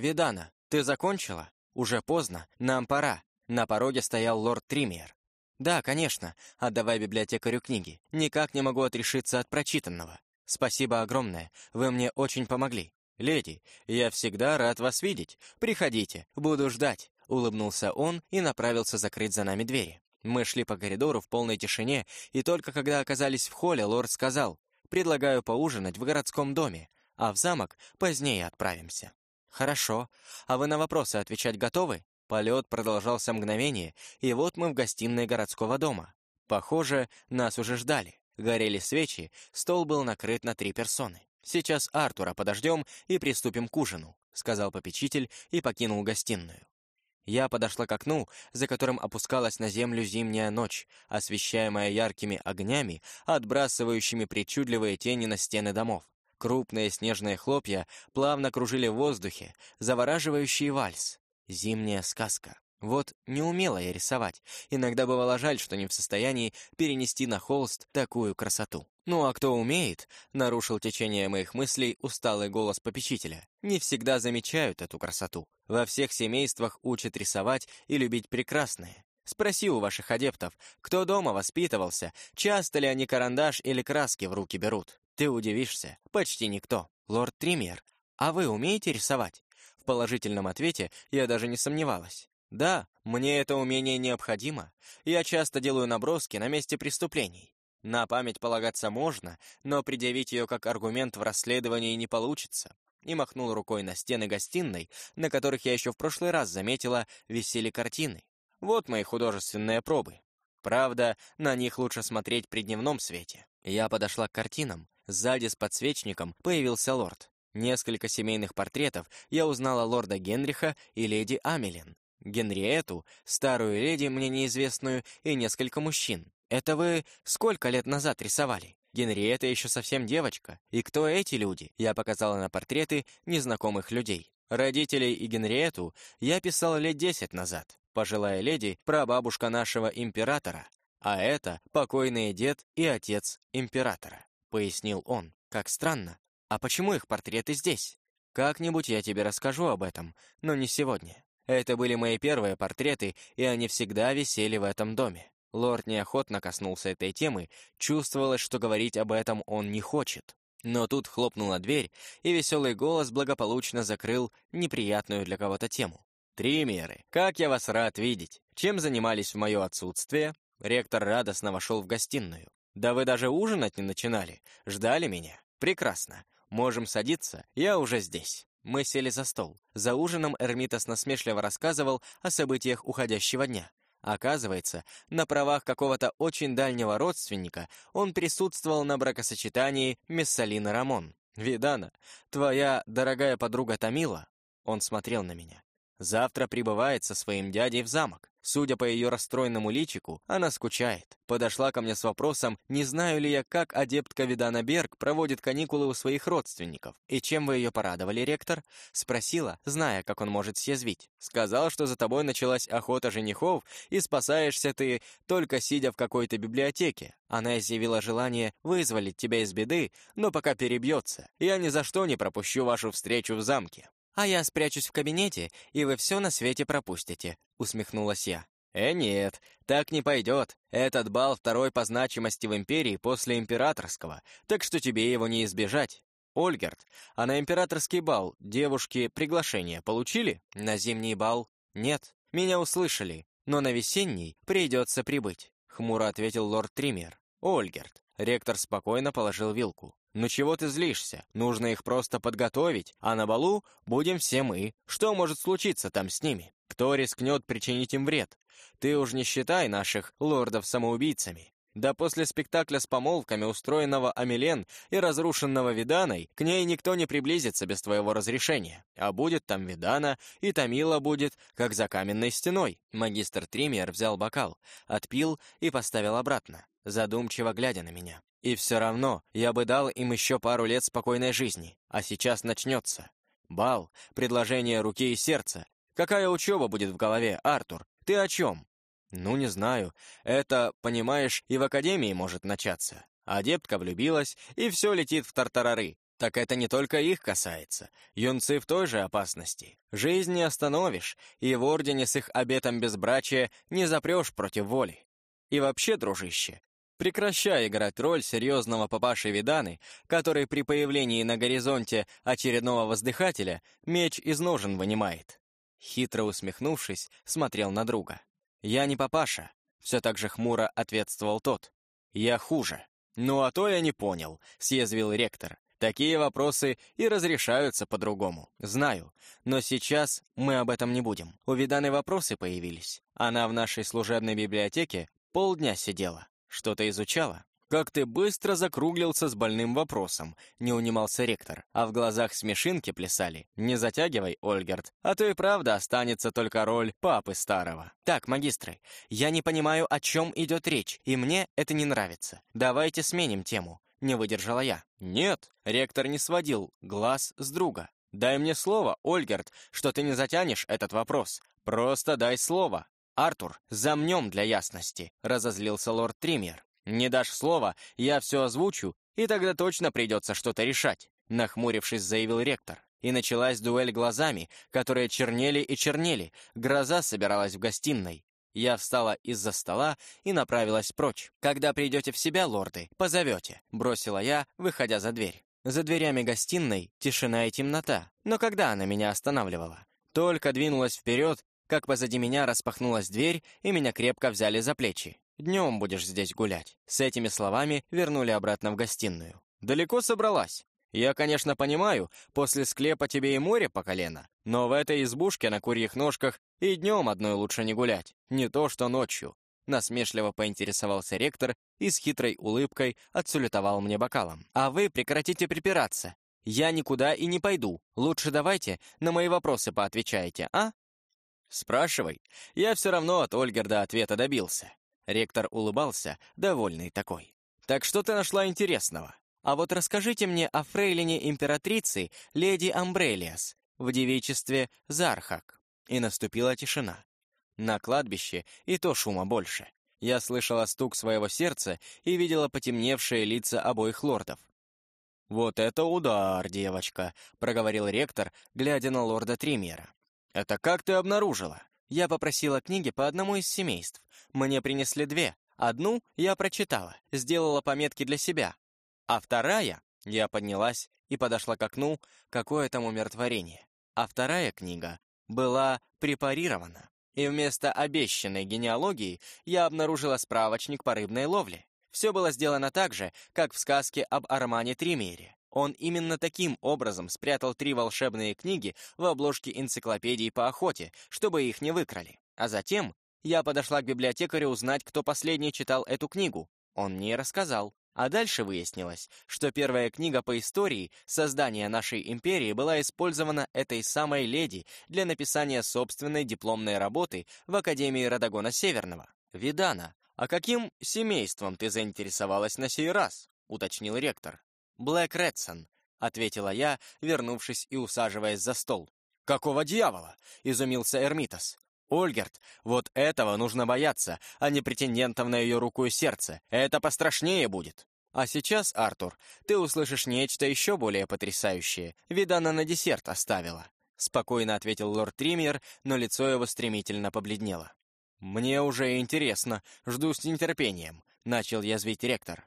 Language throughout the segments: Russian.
«Видана, ты закончила? Уже поздно, нам пора». На пороге стоял лорд Триммер. «Да, конечно, отдавай библиотекарю книги. Никак не могу отрешиться от прочитанного. Спасибо огромное, вы мне очень помогли. Леди, я всегда рад вас видеть. Приходите, буду ждать», — улыбнулся он и направился закрыть за нами двери. Мы шли по коридору в полной тишине, и только когда оказались в холле, лорд сказал, «Предлагаю поужинать в городском доме, а в замок позднее отправимся». «Хорошо. А вы на вопросы отвечать готовы?» Полет продолжался мгновение, и вот мы в гостиной городского дома. Похоже, нас уже ждали. Горели свечи, стол был накрыт на три персоны. «Сейчас Артура подождем и приступим к ужину», — сказал попечитель и покинул гостиную. Я подошла к окну, за которым опускалась на землю зимняя ночь, освещаемая яркими огнями, отбрасывающими причудливые тени на стены домов. Крупные снежные хлопья плавно кружили в воздухе, завораживающий вальс. Зимняя сказка. Вот не умела я рисовать. Иногда бывало жаль, что не в состоянии перенести на холст такую красоту. Ну а кто умеет, нарушил течение моих мыслей усталый голос попечителя. Не всегда замечают эту красоту. Во всех семействах учат рисовать и любить прекрасное. Спроси у ваших адептов, кто дома воспитывался, часто ли они карандаш или краски в руки берут. Ты удивишься, почти никто. Лорд Триммер, а вы умеете рисовать? В положительном ответе я даже не сомневалась. Да, мне это умение необходимо. Я часто делаю наброски на месте преступлений. На память полагаться можно, но предъявить ее как аргумент в расследовании не получится. И махнул рукой на стены гостиной, на которых я еще в прошлый раз заметила, висели картины. Вот мои художественные пробы. Правда, на них лучше смотреть при дневном свете. Я подошла к картинам, Сзади с подсвечником появился лорд. Несколько семейных портретов я узнала лорда Генриха и леди Амелин. Генриету, старую леди, мне неизвестную, и несколько мужчин. Это вы сколько лет назад рисовали? Генриетта еще совсем девочка. И кто эти люди? Я показала на портреты незнакомых людей. Родителей и Генриету я писала лет десять назад. Пожилая леди — прабабушка нашего императора. А это покойный дед и отец императора пояснил он. «Как странно. А почему их портреты здесь? Как-нибудь я тебе расскажу об этом, но не сегодня. Это были мои первые портреты, и они всегда висели в этом доме». Лорд неохотно коснулся этой темы, чувствовалось, что говорить об этом он не хочет. Но тут хлопнула дверь, и веселый голос благополучно закрыл неприятную для кого-то тему. «Три меры. Как я вас рад видеть! Чем занимались в мое отсутствие?» Ректор радостно вошел в гостиную. Да вы даже ужинать не начинали. Ждали меня? Прекрасно. Можем садиться, я уже здесь. Мы сели за стол. За ужином Эрмитас насмешливо рассказывал о событиях уходящего дня. Оказывается, на правах какого-то очень дальнего родственника он присутствовал на бракосочетании Мессалина Рамон. «Видана, твоя дорогая подруга Тамила?» Он смотрел на меня. «Завтра прибывает со своим дядей в замок. Судя по ее расстроенному личику, она скучает. Подошла ко мне с вопросом, не знаю ли я, как адептка Видана Берг проводит каникулы у своих родственников. «И чем вы ее порадовали, ректор?» Спросила, зная, как он может съязвить. Сказал, что за тобой началась охота женихов, и спасаешься ты, только сидя в какой-то библиотеке. Она изъявила желание вызволить тебя из беды, но пока перебьется. Я ни за что не пропущу вашу встречу в замке а я спрячусь в кабинете, и вы все на свете пропустите», — усмехнулась я. «Э, нет, так не пойдет. Этот бал второй по значимости в империи после императорского, так что тебе его не избежать. Ольгерт, а на императорский бал девушки приглашение получили? На зимний бал? Нет. Меня услышали, но на весенний придется прибыть», — хмуро ответил лорд Триммер. «Ольгерт». Ректор спокойно положил вилку. «Ну чего ты злишься? Нужно их просто подготовить, а на балу будем все мы. Что может случиться там с ними? Кто рискнет причинить им вред? Ты уж не считай наших лордов самоубийцами. Да после спектакля с помолвками, устроенного Амелен и разрушенного Виданой, к ней никто не приблизится без твоего разрешения. А будет там Видана, и Тамила будет, как за каменной стеной. Магистр Триммер взял бокал, отпил и поставил обратно, задумчиво глядя на меня. И все равно я бы дал им еще пару лет спокойной жизни. А сейчас начнется. Бал, предложение руки и сердца. Какая учеба будет в голове, Артур? Ты о чем? Ну, не знаю. Это, понимаешь, и в академии может начаться. Адептка влюбилась, и все летит в тартарары. Так это не только их касается. Юнцы в той же опасности. Жизнь не остановишь, и в Ордене с их обетом безбрачия не запрешь против воли. И вообще, дружище, прекращай играть роль серьезного папаши Виданы, который при появлении на горизонте очередного воздыхателя меч из ножен вынимает. Хитро усмехнувшись, смотрел на друга. «Я не папаша», — все так же хмуро ответствовал тот. «Я хуже». «Ну а то я не понял», — съязвил ректор. Такие вопросы и разрешаются по-другому. Знаю. Но сейчас мы об этом не будем. У Виданы вопросы появились. Она в нашей служебной библиотеке полдня сидела. Что-то изучала. «Как ты быстро закруглился с больным вопросом», — не унимался ректор, а в глазах смешинки плясали. «Не затягивай, Ольгерт, а то и правда останется только роль папы старого». «Так, магистры, я не понимаю, о чем идет речь, и мне это не нравится. Давайте сменим тему не выдержала я. «Нет», — ректор не сводил глаз с друга. «Дай мне слово, Ольгерт, что ты не затянешь этот вопрос. Просто дай слово». «Артур, замнем для ясности», — разозлился лорд Триммер. «Не дашь слова, я все озвучу, и тогда точно придется что-то решать», — нахмурившись, заявил ректор. И началась дуэль глазами, которые чернели и чернели. Гроза собиралась в гостиной. Я встала из-за стола и направилась прочь. «Когда придете в себя, лорды, позовете», — бросила я, выходя за дверь. За дверями гостиной тишина и темнота, но когда она меня останавливала? Только двинулась вперед, как позади меня распахнулась дверь, и меня крепко взяли за плечи. «Днем будешь здесь гулять». С этими словами вернули обратно в гостиную. «Далеко собралась?» Я, конечно, понимаю, после склепа тебе и море по колено, но в этой избушке на курьих ножках и днем одной лучше не гулять, не то что ночью. Насмешливо поинтересовался ректор и с хитрой улыбкой отсулетовал мне бокалом. «А вы прекратите припираться. Я никуда и не пойду. Лучше давайте на мои вопросы поотвечаете, а?» «Спрашивай. Я все равно от Ольгерда ответа добился». Ректор улыбался, довольный такой. «Так что ты нашла интересного?» А вот расскажите мне о фрейлине императрицы леди Амбрелиас в девичестве Зархак. И наступила тишина. На кладбище и то шума больше. Я слышала стук своего сердца и видела потемневшие лица обоих лордов. «Вот это удар, девочка», — проговорил ректор, глядя на лорда Тримьера. «Это как ты обнаружила?» Я попросила книги по одному из семейств. Мне принесли две. Одну я прочитала, сделала пометки для себя, а вторая, я поднялась и подошла к окну, какое там умиротворение. А вторая книга была препарирована. И вместо обещанной генеалогии я обнаружила справочник по рыбной ловле. Все было сделано так же, как в сказке об Армане Тримере. Он именно таким образом спрятал три волшебные книги в обложке энциклопедии по охоте, чтобы их не выкрали. А затем я подошла к библиотекарю узнать, кто последний читал эту книгу. Он мне рассказал. А дальше выяснилось, что первая книга по истории создания нашей империи была использована этой самой леди для написания собственной дипломной работы в Академии Радагона Северного. «Видана, а каким семейством ты заинтересовалась на сей раз?» — уточнил ректор. «Блэк Редсон», — ответила я, вернувшись и усаживаясь за стол. «Какого дьявола?» — изумился Эрмитас. Ольгерт, вот этого нужно бояться, а не претендентов на ее руку и сердце. Это пострашнее будет. А сейчас, Артур, ты услышишь нечто еще более потрясающее. Видана на десерт оставила. Спокойно ответил лорд Триммер, но лицо его стремительно побледнело. «Мне уже интересно, жду с нетерпением», — начал язвить ректор.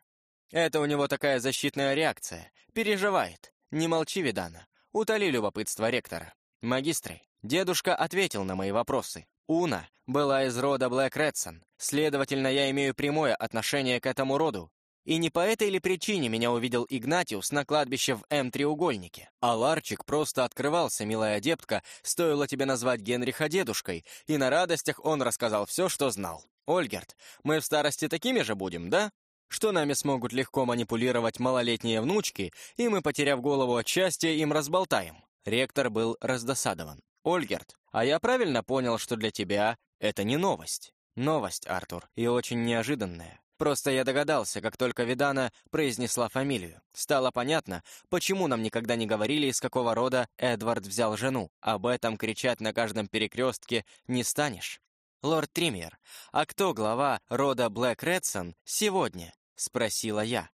«Это у него такая защитная реакция. Переживает. Не молчи, Видана. Утоли любопытство ректора. Магистры, дедушка ответил на мои вопросы. Уна была из рода Блэк Редсон, следовательно, я имею прямое отношение к этому роду. И не по этой ли причине меня увидел Игнатиус на кладбище в М-треугольнике? А Ларчик просто открывался, милая адептка, стоило тебе назвать Генриха дедушкой, и на радостях он рассказал все, что знал. Ольгерт, мы в старости такими же будем, да? Что нами смогут легко манипулировать малолетние внучки, и мы, потеряв голову от счастья, им разболтаем. Ректор был раздосадован. Ольгерт, а я правильно понял, что для тебя это не новость? Новость, Артур, и очень неожиданная. Просто я догадался, как только Видана произнесла фамилию. Стало понятно, почему нам никогда не говорили, из какого рода Эдвард взял жену. Об этом кричать на каждом перекрестке не станешь. «Лорд Триммер, а кто глава рода Блэк Редсон сегодня?» — спросила я.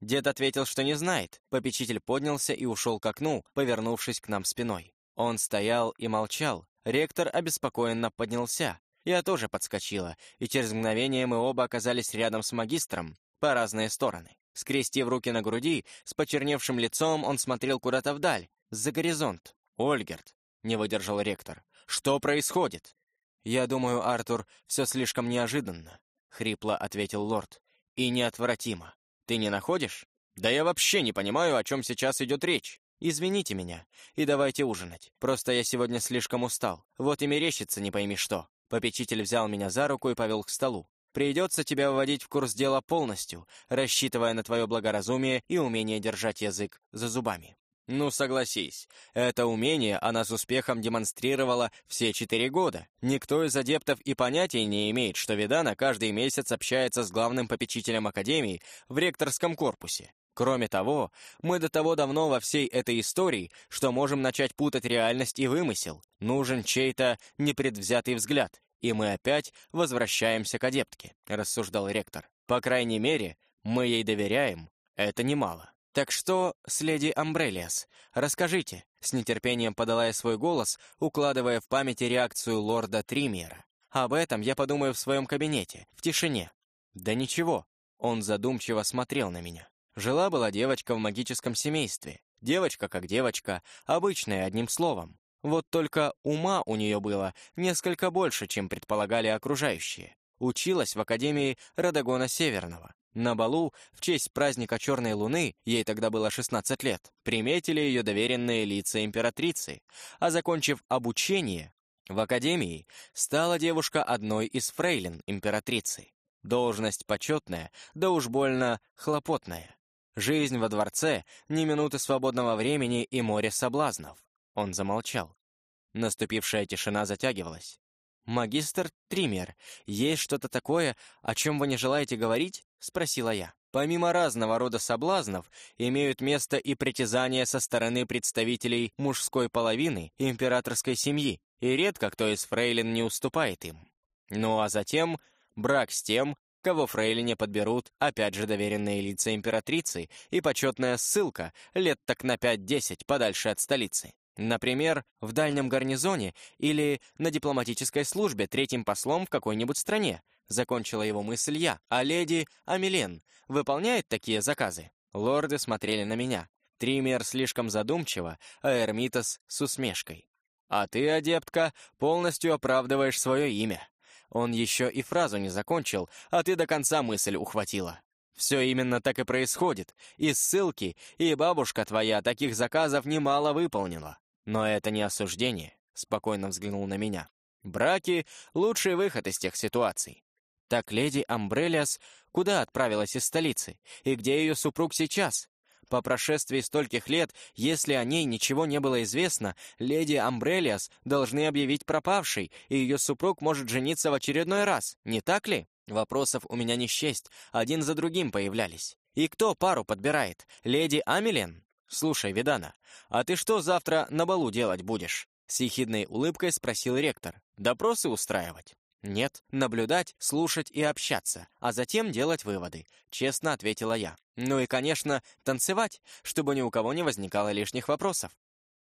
Дед ответил, что не знает. Попечитель поднялся и ушел к окну, повернувшись к нам спиной. Он стоял и молчал. Ректор обеспокоенно поднялся. Я тоже подскочила, и через мгновение мы оба оказались рядом с магистром, по разные стороны. Скрестив руки на груди, с почерневшим лицом он смотрел куда-то вдаль, за горизонт. «Ольгерт», — не выдержал ректор, — «что происходит?» «Я думаю, Артур, все слишком неожиданно», — хрипло ответил лорд. «И неотвратимо. Ты не находишь?» «Да я вообще не понимаю, о чем сейчас идет речь». «Извините меня, и давайте ужинать. Просто я сегодня слишком устал. Вот и мерещится не пойми что». Попечитель взял меня за руку и повел к столу. Придется тебя вводить в курс дела полностью, рассчитывая на твое благоразумие и умение держать язык за зубами. Ну, согласись, это умение она с успехом демонстрировала все четыре года. Никто из адептов и понятия не имеет, что Видана каждый месяц общается с главным попечителем Академии в ректорском корпусе. Кроме того, мы до того давно во всей этой истории, что можем начать путать реальность и вымысел. Нужен чей-то непредвзятый взгляд, и мы опять возвращаемся к адептке», — рассуждал ректор. «По крайней мере, мы ей доверяем. Это немало». «Так что, с леди Амбрелиас, расскажите», — с нетерпением подала я свой голос, укладывая в памяти реакцию лорда Тримьера. «Об этом я подумаю в своем кабинете, в тишине». «Да ничего», — он задумчиво смотрел на меня. Жила-была девочка в магическом семействе. Девочка как девочка, обычная, одним словом. Вот только ума у нее было несколько больше, чем предполагали окружающие. Училась в Академии Радагона Северного. На балу, в честь праздника Черной Луны, ей тогда было 16 лет, приметили ее доверенные лица императрицы, а закончив обучение в Академии, стала девушка одной из фрейлин императрицы. Должность почетная, да уж больно хлопотная. Жизнь во дворце, ни минуты свободного времени и море соблазнов. Он замолчал. Наступившая тишина затягивалась. «Магистр Триммер, есть что-то такое, о чем вы не желаете говорить?» — спросила я. Помимо разного рода соблазнов, имеют место и притязания со стороны представителей мужской половины императорской семьи, и редко кто из фрейлин не уступает им. Ну а затем брак с тем, кого фрейлине подберут, опять же доверенные лица императрицы и почетная ссылка лет так на 5-10 подальше от столицы. Например, в дальнем гарнизоне или на дипломатической службе третьим послом в какой-нибудь стране, закончила его мысль я, а леди Амилен выполняет такие заказы. Лорды смотрели на меня. Тример слишком задумчиво, а Эрмитас с усмешкой. «А ты, адептка, полностью оправдываешь свое имя». Он еще и фразу не закончил, а ты до конца мысль ухватила. Все именно так и происходит. И ссылки, и бабушка твоя таких заказов немало выполнила. Но это не осуждение, спокойно взглянул на меня. Браки — лучший выход из тех ситуаций. Так леди Амбрелиас куда отправилась из столицы? И где ее супруг сейчас? По прошествии стольких лет, если о ней ничего не было известно, леди Амбрелиас должны объявить пропавшей, и ее супруг может жениться в очередной раз, не так ли? Вопросов у меня не счесть, один за другим появлялись. И кто пару подбирает? Леди Амелин? «Слушай, Видана, а ты что завтра на балу делать будешь?» С ехидной улыбкой спросил ректор. «Допросы устраивать?» «Нет, наблюдать, слушать и общаться, а затем делать выводы», — честно ответила я. «Ну и, конечно, танцевать, чтобы ни у кого не возникало лишних вопросов».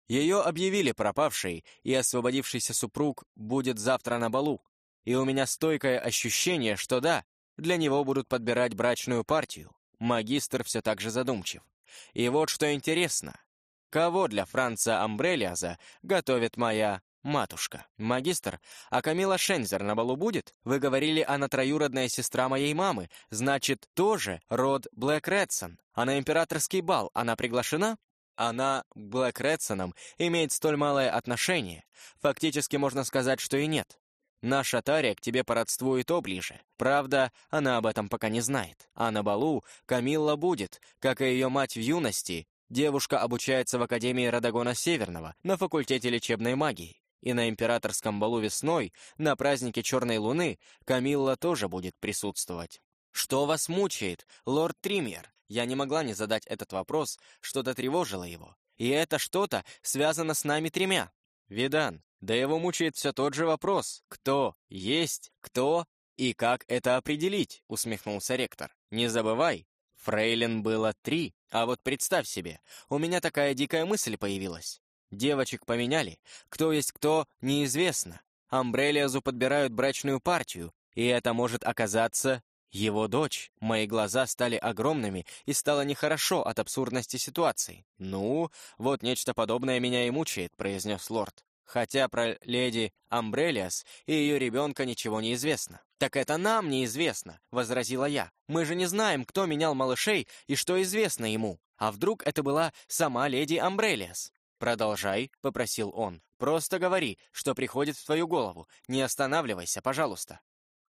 Ее объявили пропавшей, и освободившийся супруг будет завтра на балу. И у меня стойкое ощущение, что да, для него будут подбирать брачную партию. Магистр все так же задумчив. И вот что интересно. Кого для Франца Амбрелиаза готовит моя матушка? Магистр, а Камила Шензер на балу будет? Вы говорили, она троюродная сестра моей мамы, значит, тоже род Блэк Редсон. А на императорский бал она приглашена? Она к Блэк Редсонам имеет столь малое отношение. Фактически можно сказать, что и нет. Наша Тария к тебе по родству и то ближе. Правда, она об этом пока не знает. А на балу Камилла будет, как и ее мать в юности. Девушка обучается в Академии Радагона Северного на факультете лечебной магии. И на императорском балу весной, на празднике Черной Луны, Камилла тоже будет присутствовать. «Что вас мучает, лорд Тримьер?» Я не могла не задать этот вопрос, что-то тревожило его. И это что-то связано с нами тремя. «Видан, да его мучает все тот же вопрос. Кто есть, кто и как это определить, усмехнулся ректор. Не забывай, Фрейлин было три, а вот представь себе, у меня такая дикая мысль появилась. Девочек поменяли, кто есть кто, неизвестно. Амбрелиазу подбирают брачную партию, и это может оказаться его дочь. Мои глаза стали огромными, и стало нехорошо от абсурдности ситуации. «Ну, вот нечто подобное меня и мучает», — произнес лорд. Хотя про леди Амбрелиас и ее ребенка ничего не известно. «Так это нам неизвестно», — возразила я. «Мы же не знаем, кто менял малышей и что известно ему. А вдруг это была сама леди Амбрелиас?» «Продолжай», — попросил он. «Просто говори, что приходит в твою голову. Не останавливайся, пожалуйста».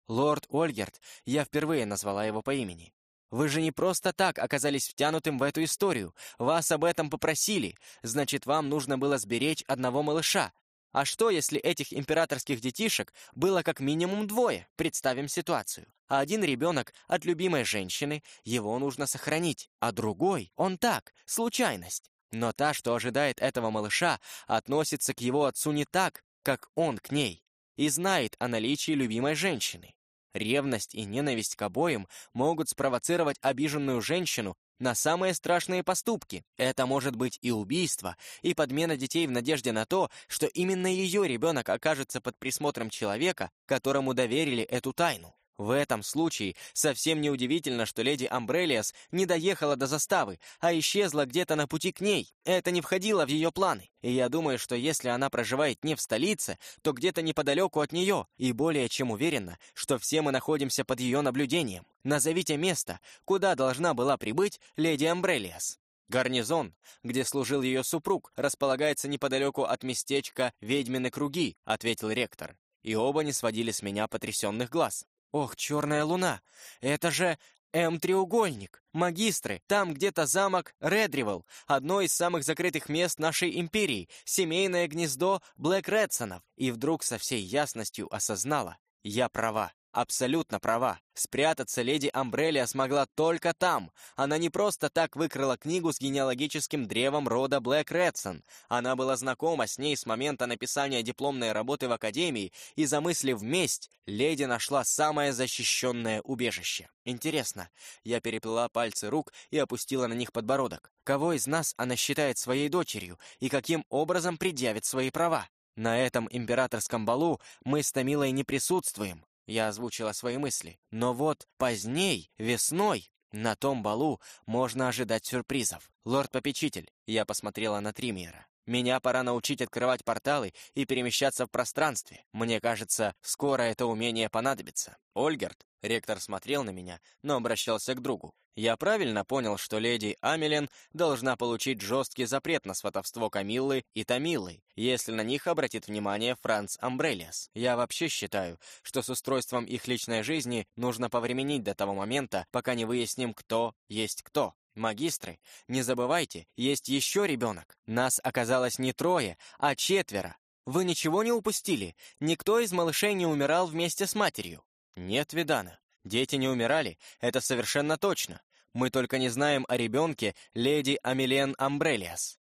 «Лорд Ольгерт», я впервые назвала его по имени. «Вы же не просто так оказались втянутым в эту историю. Вас об этом попросили. Значит, вам нужно было сберечь одного малыша. А что, если этих императорских детишек было как минимум двое? Представим ситуацию. А один ребенок от любимой женщины, его нужно сохранить, а другой, он так, случайность. Но та, что ожидает этого малыша, относится к его отцу не так, как он к ней, и знает о наличии любимой женщины. Ревность и ненависть к обоим могут спровоцировать обиженную женщину на самые страшные поступки. Это может быть и убийство, и подмена детей в надежде на то, что именно ее ребенок окажется под присмотром человека, которому доверили эту тайну. В этом случае совсем не удивительно, что леди Амбрелиас не доехала до заставы, а исчезла где-то на пути к ней. Это не входило в ее планы. И я думаю, что если она проживает не в столице, то где-то неподалеку от нее, и более чем уверена, что все мы находимся под ее наблюдением. Назовите место, куда должна была прибыть леди Амбрелиас. Гарнизон, где служил ее супруг, располагается неподалеку от местечка «Ведьмины круги», — ответил ректор. И оба не сводили с меня потрясенных глаз. Ох, черная луна! Это же М-треугольник! Магистры! Там где-то замок Редривелл, одно из самых закрытых мест нашей империи, семейное гнездо Блэк Редсонов. И вдруг со всей ясностью осознала, я права. Абсолютно права. Спрятаться леди Амбрелия смогла только там. Она не просто так выкрала книгу с генеалогическим древом рода Блэк Редсон. Она была знакома с ней с момента написания дипломной работы в Академии, и, замыслив месть, леди нашла самое защищенное убежище. Интересно, я переплела пальцы рук и опустила на них подбородок. Кого из нас она считает своей дочерью и каким образом предъявит свои права? На этом императорском балу мы с Томилой не присутствуем. Я озвучила свои мысли. Но вот поздней, весной, на том балу можно ожидать сюрпризов. Лорд-попечитель, я посмотрела на Тримиера. Меня пора научить открывать порталы и перемещаться в пространстве. Мне кажется, скоро это умение понадобится. Ольгерт, ректор смотрел на меня, но обращался к другу. Я правильно понял, что леди Амелин должна получить жесткий запрет на сватовство Камиллы и Тамиллы, если на них обратит внимание Франц Амбрелиас. Я вообще считаю, что с устройством их личной жизни нужно повременить до того момента, пока не выясним, кто есть кто. Магистры, не забывайте, есть еще ребенок. Нас оказалось не трое, а четверо. Вы ничего не упустили? Никто из малышей не умирал вместе с матерью? Нет, Видана. Дети не умирали, это совершенно точно. Мы только не знаем о ребенке леди Амелен Амбрелиас».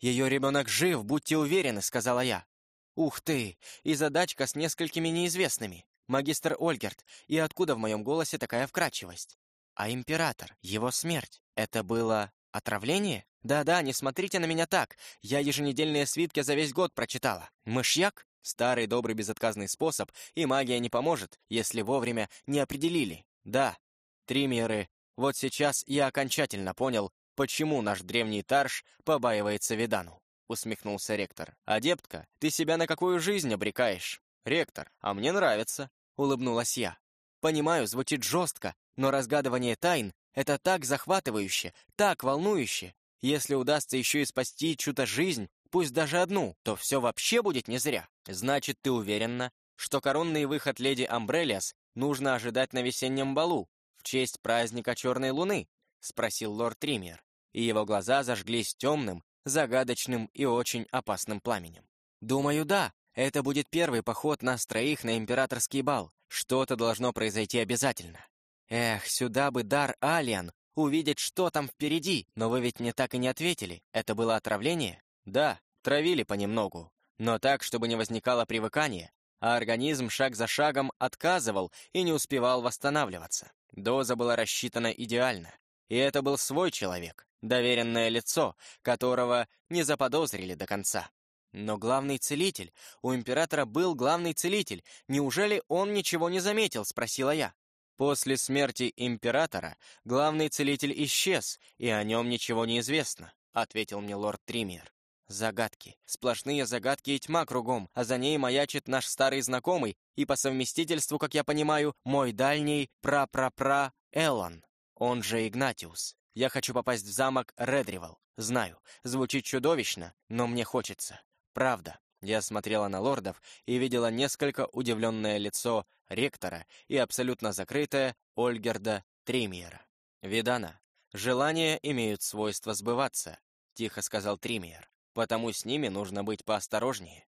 «Ее ребенок жив, будьте уверены», — сказала я. «Ух ты! И задачка с несколькими неизвестными. Магистр Ольгерт, и откуда в моем голосе такая вкрадчивость? А император, его смерть, это было отравление? Да-да, не смотрите на меня так. Я еженедельные свитки за весь год прочитала. Мышьяк? Старый добрый безотказный способ, и магия не поможет, если вовремя не определили. Да, триммеры вот сейчас я окончательно понял, почему наш древний Тарш побаивается Видану. Усмехнулся ректор. «Адептка, ты себя на какую жизнь обрекаешь?» «Ректор, а мне нравится», — улыбнулась я. «Понимаю, звучит жестко, но разгадывание тайн — это так захватывающе, так волнующе. Если удастся еще и спасти чью-то жизнь, пусть даже одну, то все вообще будет не зря. Значит, ты уверена, что коронный выход леди Амбрелиас нужно ожидать на весеннем балу, в честь праздника Черной Луны?» — спросил лорд Триммер, и его глаза зажглись темным, загадочным и очень опасным пламенем. «Думаю, да. Это будет первый поход нас троих на императорский бал. Что-то должно произойти обязательно. Эх, сюда бы дар Алиан, увидеть, что там впереди. Но вы ведь мне так и не ответили. Это было отравление? Да, травили понемногу. Но так, чтобы не возникало привыкания, а организм шаг за шагом отказывал и не успевал восстанавливаться. Доза была рассчитана идеально. И это был свой человек, доверенное лицо, которого не заподозрили до конца. Но главный целитель, у императора был главный целитель, неужели он ничего не заметил, спросила я. После смерти императора главный целитель исчез, и о нем ничего не известно, ответил мне лорд Триммер. Загадки. Сплошные загадки и тьма кругом, а за ней маячит наш старый знакомый и по совместительству, как я понимаю, мой дальний пра-пра-пра Эллон, он же Игнатиус. Я хочу попасть в замок Редривал. Знаю, звучит чудовищно, но мне хочется. Правда. Я смотрела на лордов и видела несколько удивленное лицо ректора и абсолютно закрытое Ольгерда Тримиера. «Видана, желания имеют свойство сбываться», — тихо сказал Тримиер потому с ними нужно быть поосторожнее.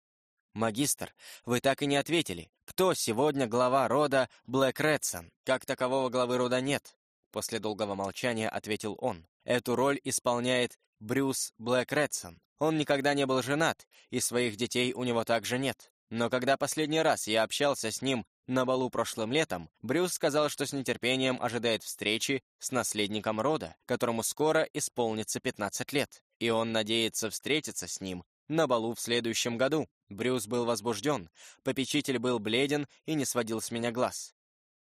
«Магистр, вы так и не ответили. Кто сегодня глава рода Блэк Редсон? Как такового главы рода нет?» После долгого молчания ответил он. «Эту роль исполняет Брюс Блэк Редсон. Он никогда не был женат, и своих детей у него также нет. Но когда последний раз я общался с ним на балу прошлым летом, Брюс сказал, что с нетерпением ожидает встречи с наследником рода, которому скоро исполнится 15 лет и он надеется встретиться с ним на балу в следующем году. Брюс был возбужден, попечитель был бледен и не сводил с меня глаз.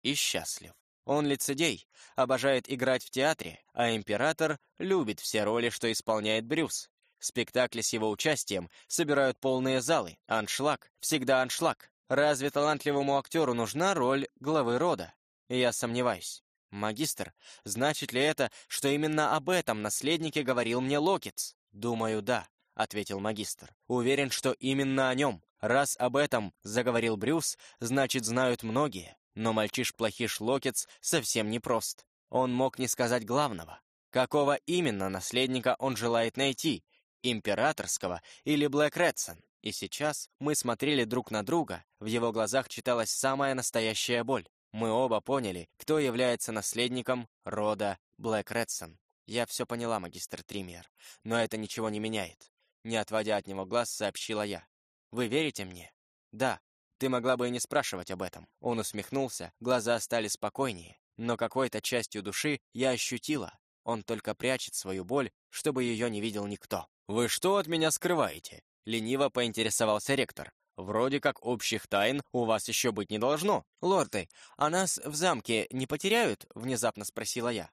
И счастлив. Он лицедей, обожает играть в театре, а император любит все роли, что исполняет Брюс. Спектакли с его участием собирают полные залы. Аншлаг, всегда аншлаг. Разве талантливому актеру нужна роль главы рода? Я сомневаюсь. «Магистр, значит ли это, что именно об этом наследнике говорил мне Локиц?» «Думаю, да», — ответил магистр. «Уверен, что именно о нем. Раз об этом заговорил Брюс, значит, знают многие. Но мальчиш-плохиш Локиц совсем непрост. Он мог не сказать главного. Какого именно наследника он желает найти? Императорского или Блэк Редсон? И сейчас мы смотрели друг на друга, в его глазах читалась самая настоящая боль. Мы оба поняли, кто является наследником рода Блэк Редсон. Я все поняла, магистр Триммер, но это ничего не меняет. Не отводя от него глаз, сообщила я. Вы верите мне? Да. Ты могла бы и не спрашивать об этом. Он усмехнулся, глаза стали спокойнее, но какой-то частью души я ощутила. Он только прячет свою боль, чтобы ее не видел никто. «Вы что от меня скрываете?» Лениво поинтересовался ректор. Вроде как общих тайн у вас еще быть не должно. Лорды, а нас в замке не потеряют? Внезапно спросила я.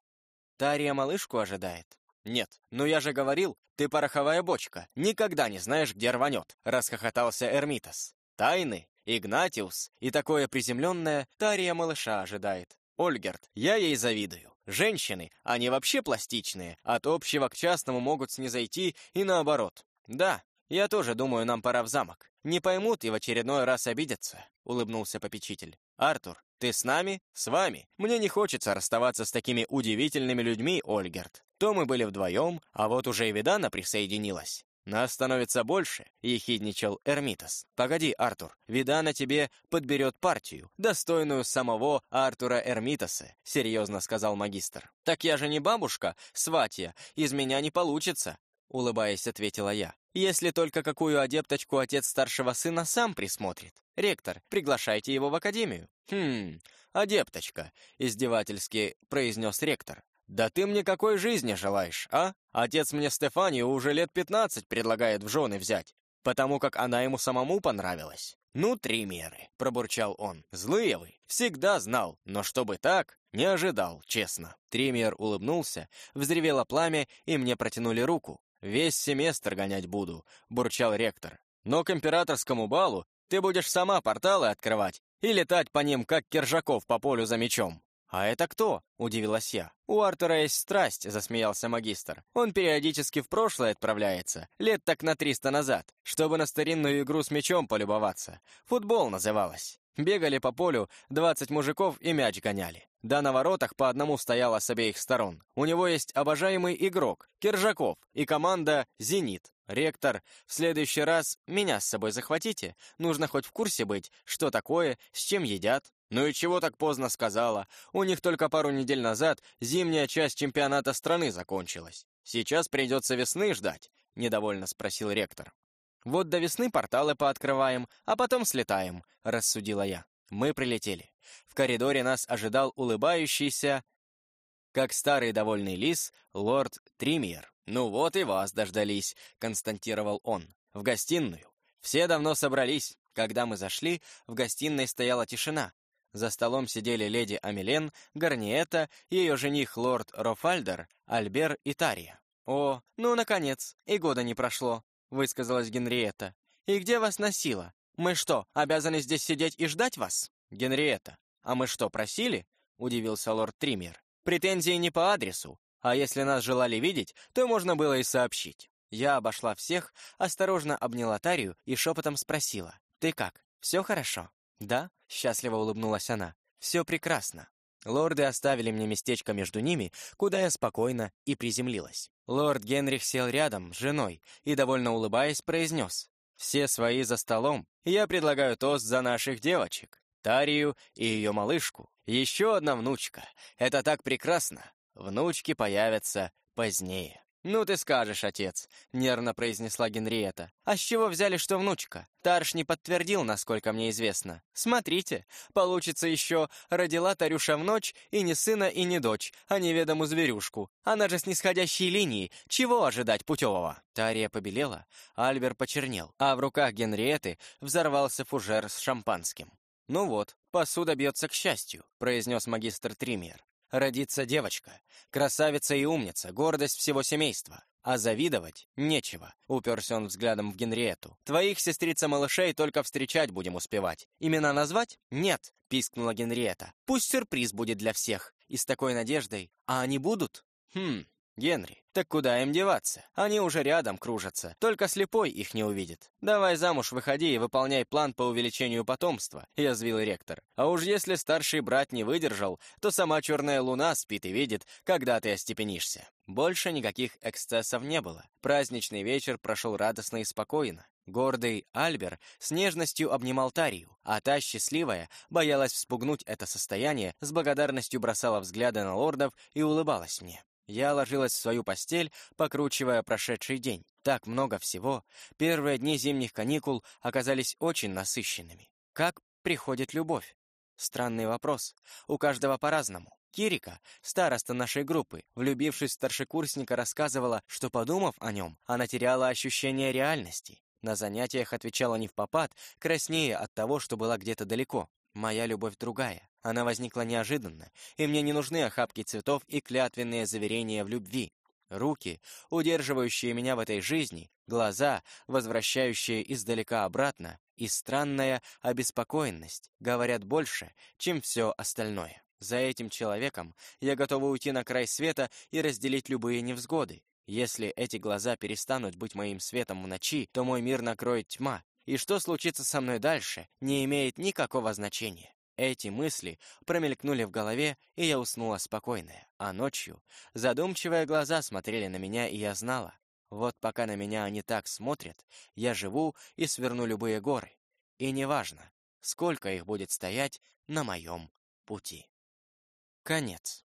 Тария малышку ожидает. Нет, ну я же говорил, ты пороховая бочка, никогда не знаешь, где рванет, расхохотался Эрмитас. Тайны, Игнатиус и такое приземленное Тария малыша ожидает. Ольгерт, я ей завидую. Женщины, они вообще пластичные, от общего к частному могут снизойти и наоборот. Да, я тоже думаю, нам пора в замок. Не поймут и в очередной раз обидятся», — улыбнулся попечитель. «Артур, ты с нами? С вами. Мне не хочется расставаться с такими удивительными людьми, Ольгерт. То мы были вдвоем, а вот уже и Видана присоединилась. Нас становится больше», — ехидничал Эрмитас. «Погоди, Артур, Видана тебе подберет партию, достойную самого Артура Эрмитаса», — серьезно сказал магистр. «Так я же не бабушка, сватья, из меня не получится», — улыбаясь, ответила я. Если только какую адепточку отец старшего сына сам присмотрит. Ректор, приглашайте его в академию. Хм, адепточка, издевательски произнес ректор. «Да ты мне какой жизни желаешь, а? Отец мне Стефанию уже лет пятнадцать предлагает в жены взять, потому как она ему самому понравилась». «Ну, три меры», — пробурчал он. «Злые вы, всегда знал, но чтобы так, не ожидал, честно». Триммер улыбнулся, взревело пламя, и мне протянули руку. «Весь семестр гонять буду», — бурчал ректор. «Но к императорскому балу ты будешь сама порталы открывать и летать по ним, как Киржаков по полю за мечом». «А это кто?» — удивилась я. «У Артура есть страсть», — засмеялся магистр. «Он периодически в прошлое отправляется, лет так на триста назад, чтобы на старинную игру с мечом полюбоваться. Футбол называлось. Бегали по полю, двадцать мужиков и мяч гоняли. Да на воротах по одному стояло с обеих сторон. У него есть обожаемый игрок, Киржаков, и команда «Зенит». «Ректор, в следующий раз меня с собой захватите. Нужно хоть в курсе быть, что такое, с чем едят». «Ну и чего так поздно сказала? У них только пару недель назад зимняя часть чемпионата страны закончилась. Сейчас придется весны ждать», — недовольно спросил ректор. «Вот до весны порталы пооткрываем, а потом слетаем», — рассудила я. Мы прилетели. В коридоре нас ожидал улыбающийся как старый довольный лис, лорд Тримьер. «Ну вот и вас дождались», — константировал он. «В гостиную. Все давно собрались. Когда мы зашли, в гостиной стояла тишина. За столом сидели леди Амелен, Гарниета, ее жених лорд Рофальдер, Альбер и Тария. «О, ну, наконец, и года не прошло», — высказалась Генриетта. «И где вас носило? Мы что, обязаны здесь сидеть и ждать вас?» «Генриетта, а мы что, просили?» — удивился лорд Триммер. «Претензии не по адресу, а если нас желали видеть, то можно было и сообщить». Я обошла всех, осторожно обняла Тарию и шепотом спросила. «Ты как? Все хорошо?» «Да», — счастливо улыбнулась она. «Все прекрасно». Лорды оставили мне местечко между ними, куда я спокойно и приземлилась. Лорд Генрих сел рядом с женой и, довольно улыбаясь, произнес. «Все свои за столом. Я предлагаю тост за наших девочек, Тарию и ее малышку. Еще одна внучка. Это так прекрасно. Внучки появятся позднее». «Ну ты скажешь, отец», — нервно произнесла Генриетта. «А с чего взяли, что внучка? Тарш не подтвердил, насколько мне известно. Смотрите, получится еще родила Тарюша в ночь и не сына, и не дочь, а неведому зверюшку. Она же с нисходящей линии. Чего ожидать путевого?» Тария побелела, Альбер почернел, а в руках Генриетты взорвался фужер с шампанским. «Ну вот, посуда бьется к счастью», — произнес магистр Триммер. Родится девочка, красавица и умница, гордость всего семейства. А завидовать нечего, уперся он взглядом в Генриету. Твоих сестрица-малышей только встречать будем успевать. Имена назвать? Нет, пискнула Генриета. Пусть сюрприз будет для всех. И с такой надеждой. А они будут? Хм, Генри, так куда им деваться? Они уже рядом кружатся, только слепой их не увидит. Давай замуж выходи и выполняй план по увеличению потомства, язвил ректор. А уж если старший брат не выдержал, то сама черная луна спит и видит, когда ты остепенишься. Больше никаких эксцессов не было. Праздничный вечер прошел радостно и спокойно. Гордый Альбер с нежностью обнимал Тарию, а та, счастливая, боялась вспугнуть это состояние, с благодарностью бросала взгляды на лордов и улыбалась мне. Я ложилась в свою постель, покручивая прошедший день. Так много всего. Первые дни зимних каникул оказались очень насыщенными. Как приходит любовь? Странный вопрос. У каждого по-разному. Кирика, староста нашей группы, влюбившись в старшекурсника, рассказывала, что, подумав о нем, она теряла ощущение реальности. На занятиях отвечала не в попад, краснее от того, что была где-то далеко. Моя любовь другая. Она возникла неожиданно, и мне не нужны охапки цветов и клятвенные заверения в любви. Руки, удерживающие меня в этой жизни, глаза, возвращающие издалека обратно, и странная обеспокоенность говорят больше, чем все остальное. За этим человеком я готова уйти на край света и разделить любые невзгоды. Если эти глаза перестанут быть моим светом в ночи, то мой мир накроет тьма, и что случится со мной дальше, не имеет никакого значения. Эти мысли промелькнули в голове, и я уснула спокойная. А ночью задумчивые глаза смотрели на меня, и я знала, вот пока на меня они так смотрят, я живу и сверну любые горы. И неважно, сколько их будет стоять на моем пути. Конец.